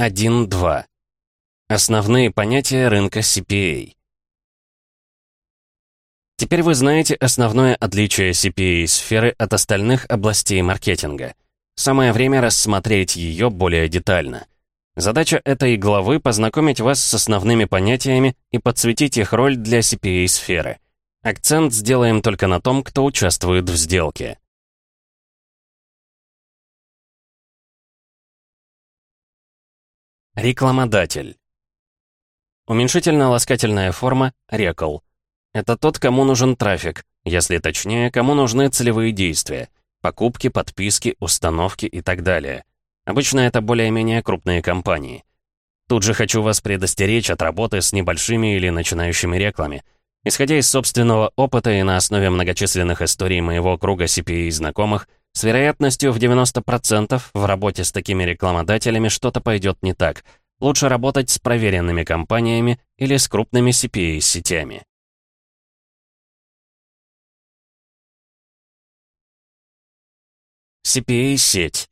1.2. Основные понятия рынка CPA. Теперь вы знаете основное отличие CPA-сферы от остальных областей маркетинга. Самое время рассмотреть ее более детально. Задача этой главы — познакомить вас с основными понятиями и подсветить их роль для CPA-сферы. Акцент сделаем только на том, кто участвует в сделке. Рекламодатель. Уменьшительно-ласкательная форма «рекл». Это тот, кому нужен трафик, если точнее, кому нужны целевые действия, покупки, подписки, установки и так далее. Обычно это более-менее крупные компании. Тут же хочу вас предостеречь от работы с небольшими или начинающими реклами. Исходя из собственного опыта и на основе многочисленных историй моего круга CPA знакомых, с вероятностью в 90% в работе с такими рекламодателями что-то пойдет не так. Лучше работать с проверенными компаниями или с крупными CPA-сетями. CPA-сеть.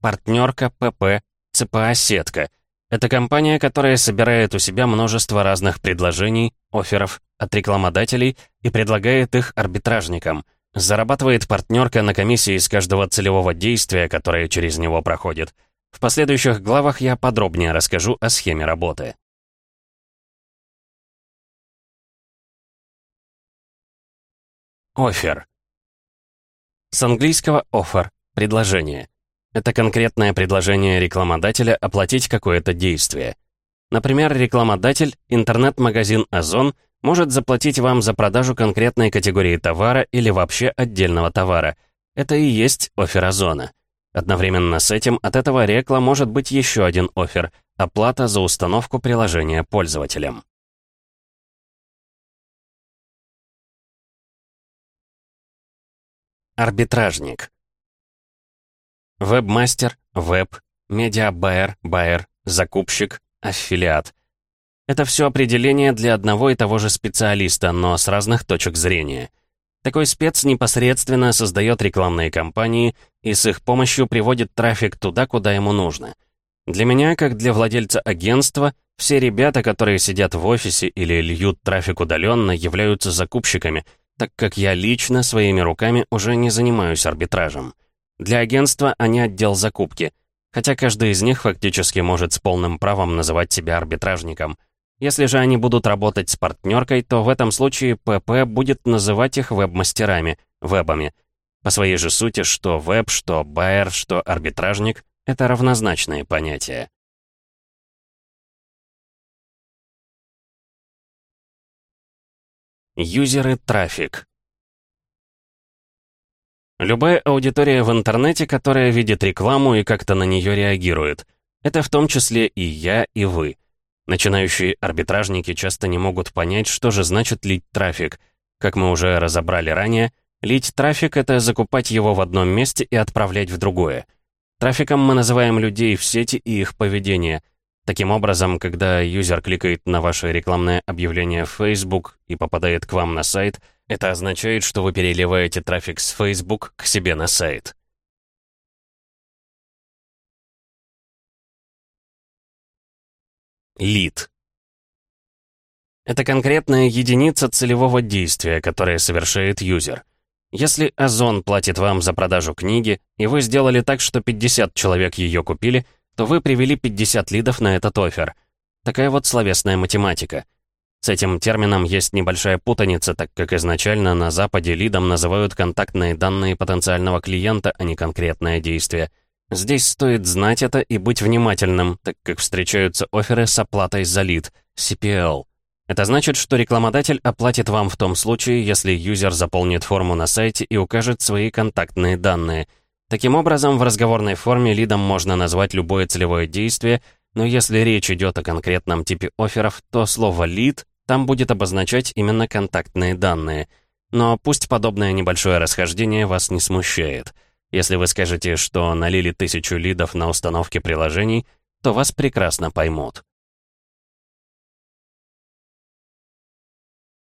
Партнерка, ПП, ЦПА-сетка. Это компания, которая собирает у себя множество разных предложений, офферов от рекламодателей и предлагает их арбитражникам – Зарабатывает партнерка на комиссии из каждого целевого действия, которое через него проходит. В последующих главах я подробнее расскажу о схеме работы. Офер. С английского offer – предложение. Это конкретное предложение рекламодателя оплатить какое-то действие. Например, рекламодатель, интернет-магазин «Озон» может заплатить вам за продажу конкретной категории товара или вообще отдельного товара. Это и есть офер Озона. Одновременно с этим от этого рекла может быть еще один офер – оплата за установку приложения пользователям. Арбитражник. Вебмастер, веб, медиабайер, байер, закупщик, аффилиат. Это все определение для одного и того же специалиста, но с разных точек зрения. Такой спец непосредственно создает рекламные кампании и с их помощью приводит трафик туда, куда ему нужно. Для меня, как для владельца агентства, все ребята, которые сидят в офисе или льют трафик удаленно, являются закупщиками, так как я лично своими руками уже не занимаюсь арбитражем. Для агентства они отдел закупки, хотя каждый из них фактически может с полным правом называть себя арбитражником – если же они будут работать с партнеркой, то в этом случае ПП будет называть их веб-мастерами, вебами. По своей же сути, что веб, что байер, что арбитражник — это равнозначные понятия. Юзеры трафик. Любая аудитория в интернете, которая видит рекламу и как-то на нее реагирует. Это в том числе и я, и вы — Начинающие арбитражники часто не могут понять, что же значит лить трафик. Как мы уже разобрали ранее, лить трафик — это закупать его в одном месте и отправлять в другое. Трафиком мы называем людей в сети и их поведение. Таким образом, когда юзер кликает на ваше рекламное объявление в Facebook и попадает к вам на сайт, это означает, что вы переливаете трафик с Facebook к себе на сайт. Лид. Это конкретная единица целевого действия, которое совершает юзер. Если Озон платит вам за продажу книги, и вы сделали так, что 50 человек ее купили, то вы привели 50 лидов на этот офер. Такая вот словесная математика. С этим термином есть небольшая путаница, так как изначально на Западе лидом называют контактные данные потенциального клиента, а не конкретное действие. Здесь стоит знать это и быть внимательным, так как встречаются оферы с оплатой за лид, CPL. Это значит, что рекламодатель оплатит вам в том случае, если юзер заполнит форму на сайте и укажет свои контактные данные. Таким образом, в разговорной форме лидом можно назвать любое целевое действие, но если речь идет о конкретном типе офферов, то слово «лид» там будет обозначать именно контактные данные. Но пусть подобное небольшое расхождение вас не смущает – если вы скажете, что налили тысячу лидов на установке приложений, то вас прекрасно поймут.